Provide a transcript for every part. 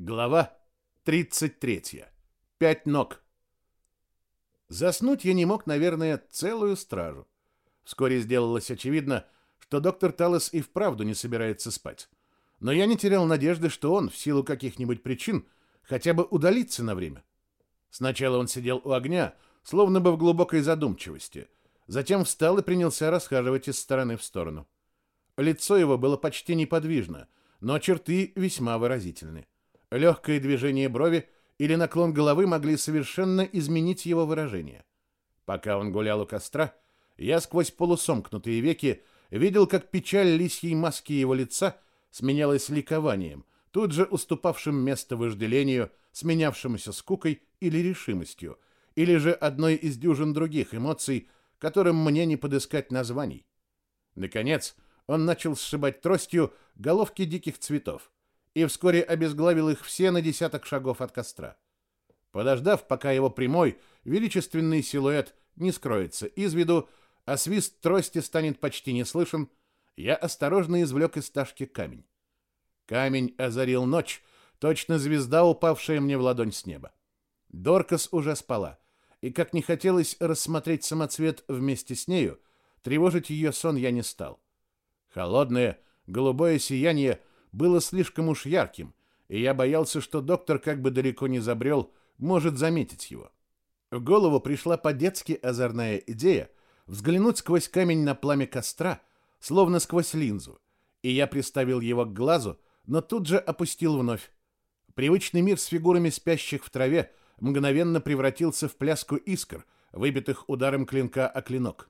Глава 33. Пять ног. Заснуть я не мог, наверное, целую стражу. Вскоре сделалось очевидно, что доктор Талос и вправду не собирается спать. Но я не терял надежды, что он, в силу каких-нибудь причин, хотя бы удалится на время. Сначала он сидел у огня, словно бы в глубокой задумчивости. Затем встал и принялся расхаживать из стороны в сторону. Лицо его было почти неподвижно, но черты весьма выразительны. Легкое движение брови или наклон головы могли совершенно изменить его выражение. Пока он гулял у костра, я сквозь полусомкнутые веки видел, как печаль лисьей маски его лица сменялась ликованием, тут же уступавшим место вожделению, сменявшемуся скукой или решимостью, или же одной из дюжин других эмоций, которым мне не подыскать названий. Наконец, он начал сшибать тростью головки диких цветов и вскоре обезглавил их все на десяток шагов от костра. Подождав, пока его прямой, величественный силуэт не скроется из виду, а свист трости станет почти не слышен, я осторожно извлек из ташки камень. Камень озарил ночь, точно звезда, упавшая мне в ладонь с неба. Доркас уже спала, и, как не хотелось рассмотреть самоцвет вместе с нею, тревожить ее сон я не стал. Холодное, голубое сияние было слишком уж ярким, и я боялся, что доктор, как бы далеко не забрел, может заметить его. В голову пришла по-детски озорная идея взглянуть сквозь камень на пламя костра, словно сквозь линзу, и я приставил его к глазу, но тут же опустил вновь. Привычный мир с фигурами спящих в траве мгновенно превратился в пляску искр, выбитых ударом клинка о клинок.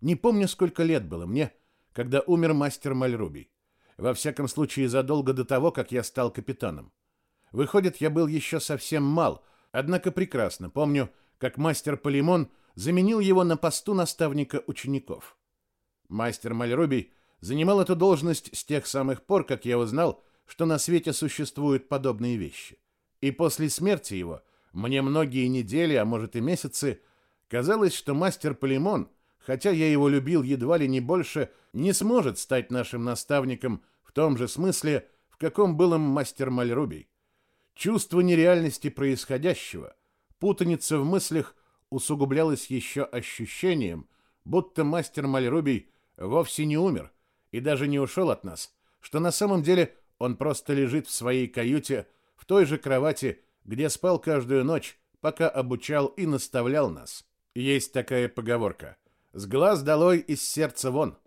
Не помню, сколько лет было мне, когда умер мастер Мальрубий. Во всяком случае, задолго до того, как я стал капитаном. Выходит, я был еще совсем мал, однако прекрасно помню, как мастер Полимон заменил его на посту наставника учеников. Мастер Мальрубий занимал эту должность с тех самых пор, как я узнал, что на свете существуют подобные вещи. И после смерти его, мне многие недели, а может и месяцы, казалось, что мастер Полимон — хотя я его любил едва ли не больше, не сможет стать нашим наставником в том же смысле, в каком был им мастер Мальрубий. Чувство нереальности происходящего, путаница в мыслях усугублялось еще ощущением, будто мастер Мальрубий вовсе не умер и даже не ушел от нас, что на самом деле он просто лежит в своей каюте в той же кровати, где спал каждую ночь, пока обучал и наставлял нас. Есть такая поговорка – с глаз долой, из сердца вон.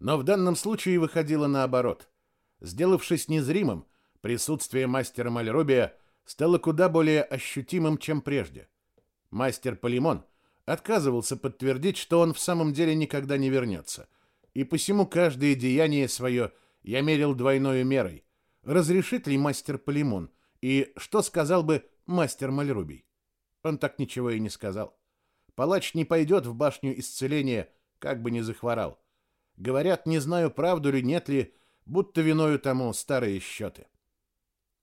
Но в данном случае выходило наоборот. Сделавшись незримым, присутствие мастера Мальробия стало куда более ощутимым, чем прежде. Мастер Полимон отказывался подтвердить, что он в самом деле никогда не вернется, и посему каждое деяние свое я мерил двойной мерой. Разрешит ли мастер Полимон, и что сказал бы мастер Мальрубий? Он так ничего и не сказал. Палач не пойдет в башню исцеления, как бы ни захворал. Говорят, не знаю, правду ли, нет ли, будто виною тому старые счеты.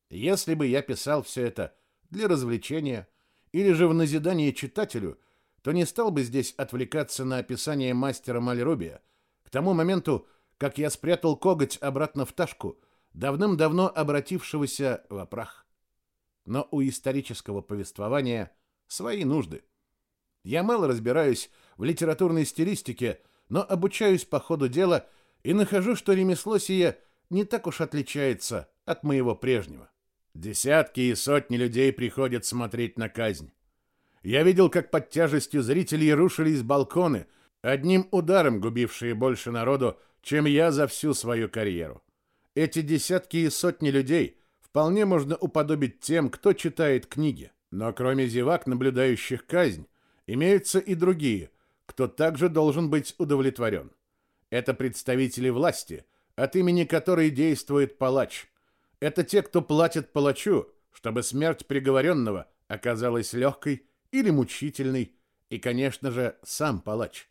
Если бы я писал все это для развлечения или же в назидание читателю, то не стал бы здесь отвлекаться на описание мастера Мальрубия. К тому моменту, как я спрятал коготь обратно в ташку, давным-давно обратившегося в прах. Но у исторического повествования свои нужды. Я мало разбираюсь в литературной стилистике, но обучаюсь по ходу дела и нахожу, что ремесло сие не так уж отличается от моего прежнего. Десятки и сотни людей приходят смотреть на казнь. Я видел, как под тяжестью зрителей рушились балконы, одним ударом губившие больше народу, чем я за всю свою карьеру. Эти десятки и сотни людей вполне можно уподобить тем, кто читает книги. Но кроме зевак, наблюдающих казнь, Имеются и другие, кто также должен быть удовлетворен. Это представители власти, от имени которой действует палач. Это те, кто платит палачу, чтобы смерть приговоренного оказалась легкой или мучительной, и, конечно же, сам палач.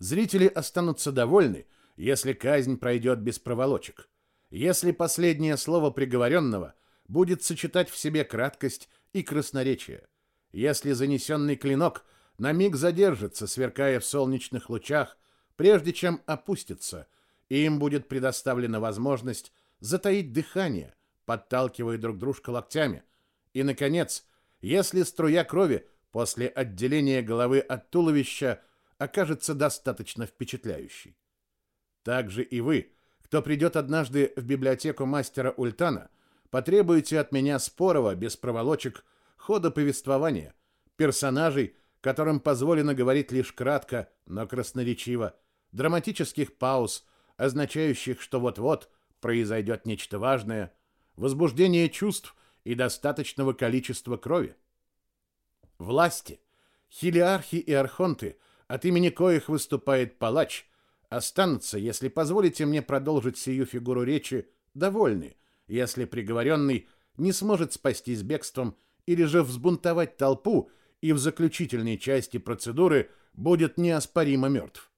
Зрители останутся довольны, если казнь пройдет без проволочек. Если последнее слово приговоренного будет сочетать в себе краткость и красноречие. Если занесенный клинок на миг задержится, сверкая в солнечных лучах, прежде чем опустится, и им будет предоставлена возможность затаить дыхание, подталкивая друг дружка локтями. И, наконец, если струя крови после отделения головы от туловища окажется достаточно впечатляющей. Также и вы, кто придет однажды в библиотеку мастера Ультана, потребуете от меня спорого, без проволочек, хода повествования, персонажей, которым позволено говорить лишь кратко, но красноречиво, драматических пауз, означающих, что вот-вот произойдет нечто важное, возбуждение чувств и достаточного количества крови. Власти, хилиархи и архонты, от имени коих выступает палач, останутся, если позволите мне продолжить сию фигуру речи, довольны, если приговоренный не сможет спастись бегством или же взбунтовать толпу и в заключительной части процедуры будет неоспоримо мертв.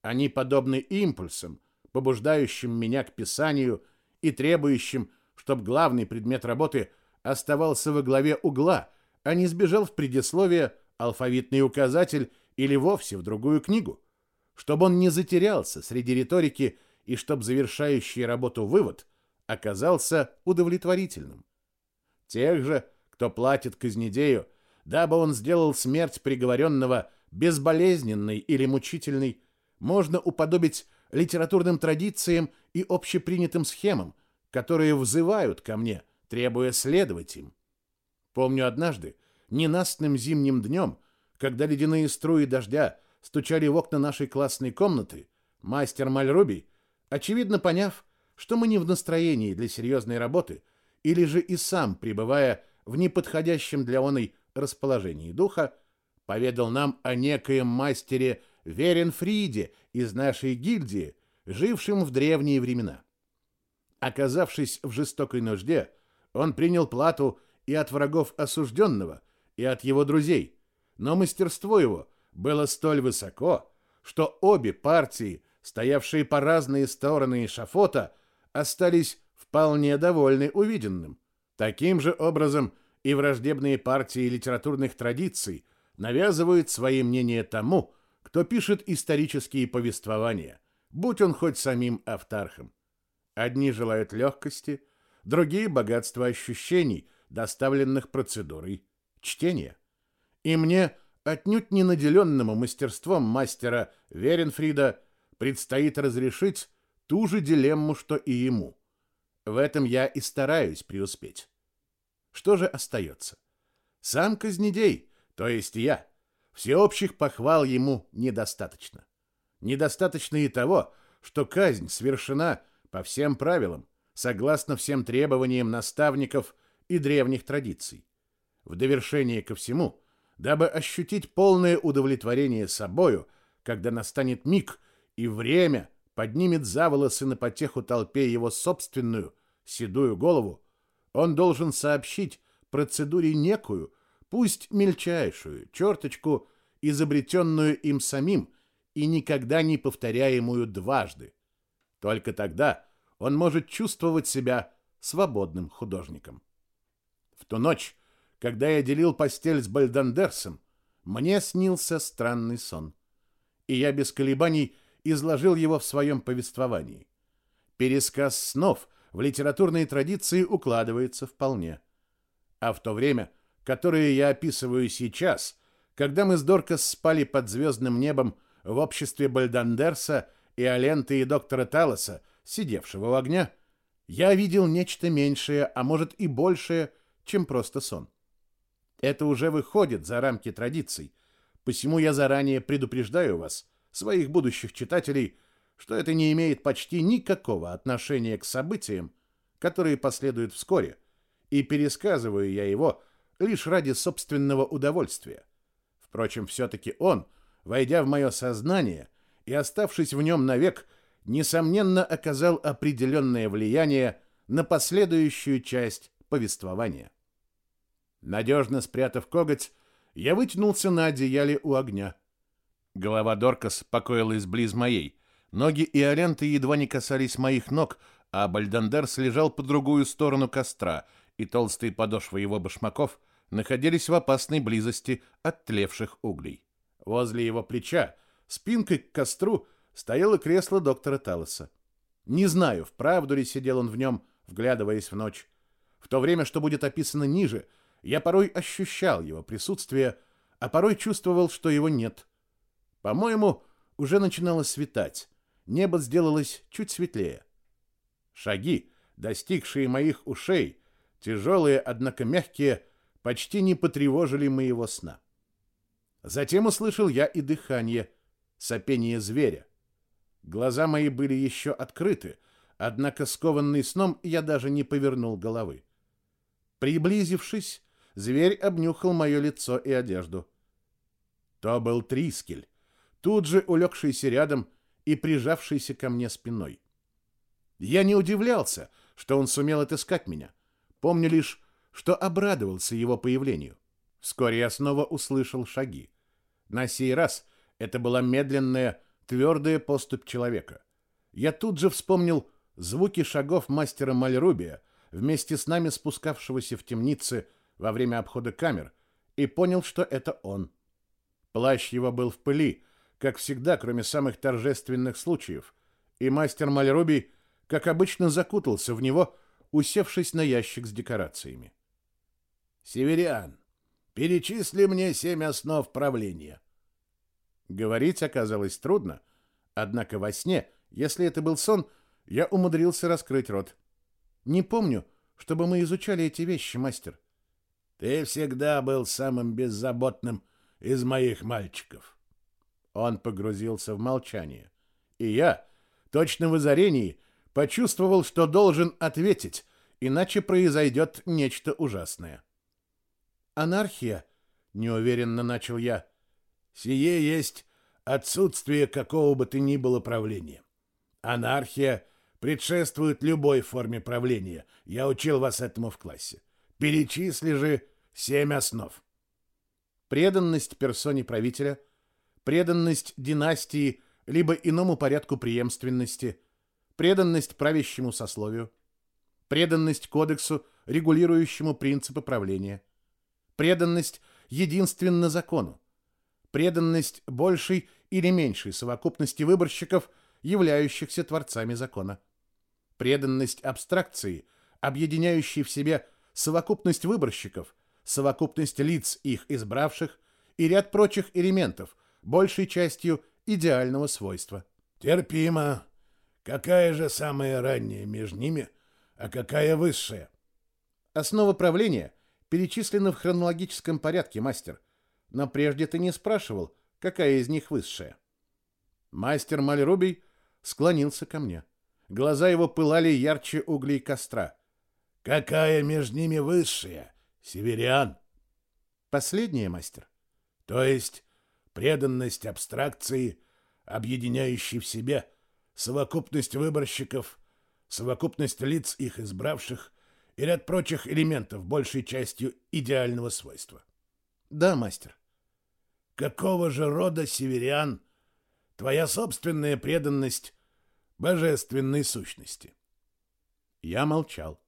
Они подобны импульсам, побуждающим меня к писанию и требующим, чтобы главный предмет работы оставался во главе угла, а не сбежал в предисловие, алфавитный указатель или вовсе в другую книгу, чтобы он не затерялся среди риторики и чтобы завершающий работу вывод оказался удовлетворительным. Тех же, кто платит казнедею, дабы он сделал смерть приговоренного безболезненной или мучительной, можно уподобить литературным традициям и общепринятым схемам, которые взывают ко мне, требуя следовать им. Помню однажды, ненастным зимним днем, когда ледяные струи дождя стучали в окна нашей классной комнаты, мастер Мальруби, очевидно поняв, что мы не в настроении для серьезной работы, или же и сам, пребывая в неподходящем для оной расположении духа, поведал нам о некоем мастере Веренфриде из нашей гильдии, жившем в древние времена. Оказавшись в жестокой нужде, он принял плату и от врагов осужденного, и от его друзей, но мастерство его было столь высоко, что обе партии, стоявшие по разные стороны эшафота, остались вполне довольны увиденным. Таким же образом и враждебные партии литературных традиций навязывают свои мнения тому, кто пишет исторические повествования, будь он хоть самим автархом. Одни желают легкости, другие — богатства ощущений, доставленных процедурой чтения. И мне, отнюдь не наделенному мастерством мастера Веренфрида, предстоит разрешить ту же дилемму, что и ему. В этом я и стараюсь преуспеть. Что же остается? Сам Казнедей, то есть я. Всеобщих похвал ему недостаточно. Недостаточно и того, что казнь совершена по всем правилам, согласно всем требованиям наставников и древних традиций. В довершение ко всему, дабы ощутить полное удовлетворение собою, когда настанет миг и время поднимет за волосы на потеху толпе его собственную седую голову, он должен сообщить процедуре некую, пусть мельчайшую, черточку, изобретенную им самим и никогда не повторяемую дважды. Только тогда он может чувствовать себя свободным художником. В ту ночь, когда я делил постель с Бальдандерсом, мне снился странный сон. И я без колебаний изложил его в своем повествовании. Пересказ снов в литературной традиции укладывается вполне. А в то время, которое я описываю сейчас, когда мы с Доркас спали под звездным небом в обществе Бальдандерса и Аленты и доктора Талоса, сидевшего у огня, я видел нечто меньшее, а может и большее, чем просто сон. Это уже выходит за рамки традиций, посему я заранее предупреждаю вас, своих будущих читателей, что это не имеет почти никакого отношения к событиям, которые последуют вскоре, и пересказываю я его лишь ради собственного удовольствия. Впрочем, все-таки он, войдя в мое сознание и оставшись в нем навек, несомненно оказал определенное влияние на последующую часть повествования. Надежно спрятав коготь, я вытянулся на одеяле у огня. Голова Доркас покоилась близ моей. Ноги и Аленты едва не касались моих ног, а Бальдандерс лежал по другую сторону костра, и толстые подошвы его башмаков находились в опасной близости от тлевших углей. Возле его плеча, спинкой к костру, стояло кресло доктора Талоса. Не знаю, вправду ли сидел он в нем, вглядываясь в ночь, В то время, что будет описано ниже, я порой ощущал его присутствие, а порой чувствовал, что его нет. По-моему, уже начинало светать. Небо сделалось чуть светлее. Шаги, достигшие моих ушей, тяжелые, однако мягкие, почти не потревожили моего сна. Затем услышал я и дыхание, сопение зверя. Глаза мои были еще открыты, однако скованный сном я даже не повернул головы. Приблизившись, зверь обнюхал мое лицо и одежду. То был Трискель, тут же улегшийся рядом и прижавшийся ко мне спиной. Я не удивлялся, что он сумел отыскать меня. Помню лишь, что обрадовался его появлению. Вскоре я снова услышал шаги. На сей раз это была медленная, твердая поступь человека. Я тут же вспомнил звуки шагов мастера Мальрубия, вместе с нами спускавшегося в темнице во время обхода камер, и понял, что это он. Плащ его был в пыли, как всегда, кроме самых торжественных случаев, и мастер Мальрубий, как обычно, закутался в него, усевшись на ящик с декорациями. «Северян, перечисли мне семь основ правления». Говорить оказалось трудно, однако во сне, если это был сон, я умудрился раскрыть рот. Не помню, чтобы мы изучали эти вещи, мастер. Ты всегда был самым беззаботным из моих мальчиков. Он погрузился в молчание. И я, точно в озарении, почувствовал, что должен ответить, иначе произойдет нечто ужасное. «Анархия», — неуверенно начал я. «Сие есть отсутствие какого бы то ни было правления. Анархия предшествует любой форме правления. Я учил вас этому в классе. Перечисли же семь основ. Преданность персоне правителя, преданность династии либо иному порядку преемственности, преданность правящему сословию, преданность кодексу, регулирующему принципы правления, преданность единственно закону, преданность большей или меньшей совокупности выборщиков, являющихся творцами закона преданность абстракции, объединяющей в себе совокупность выборщиков, совокупность лиц, их избравших, и ряд прочих элементов, большей частью идеального свойства. Терпимо. Какая же самая ранняя между ними, а какая высшая? Основа правления перечислена в хронологическом порядке, мастер. Но прежде ты не спрашивал, какая из них высшая. Мастер Мальрубий склонился ко мне. Глаза его пылали ярче углей костра. «Какая между ними высшая? Северян?» «Последняя, мастер». «То есть преданность абстракции, объединяющей в себе совокупность выборщиков, совокупность лиц их избравших и ряд прочих элементов, большей частью идеального свойства». «Да, мастер». «Какого же рода, северян, твоя собственная преданность божественной сущности. Я молчал.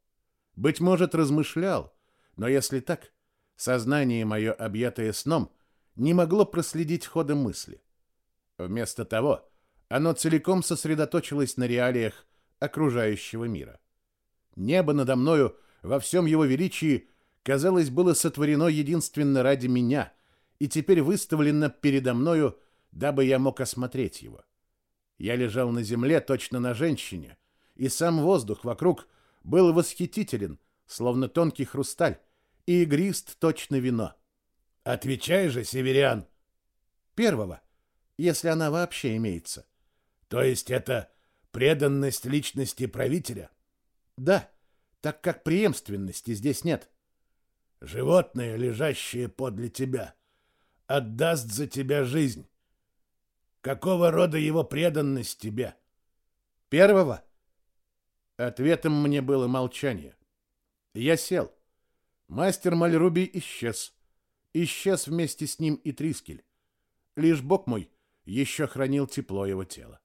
Быть может, размышлял, но если так, сознание мое, объятое сном, не могло проследить хода мысли. Вместо того, оно целиком сосредоточилось на реалиях окружающего мира. Небо надо мною во всем его величии, казалось, было сотворено единственно ради меня и теперь выставлено передо мною, дабы я мог осмотреть его. Я лежал на земле, точно на женщине, и сам воздух вокруг был восхитителен, словно тонкий хрусталь, и игрист точно вино. Отвечай же, северян. Первого, если она вообще имеется. То есть это преданность личности правителя? Да, так как преемственности здесь нет. Животное, лежащее подле тебя, отдаст за тебя жизнь. Какого рода его преданность тебе? Первого? Ответом мне было молчание. Я сел. Мастер Мальруби исчез. Исчез вместе с ним и Трискель. Лишь бог мой еще хранил тепло его тела.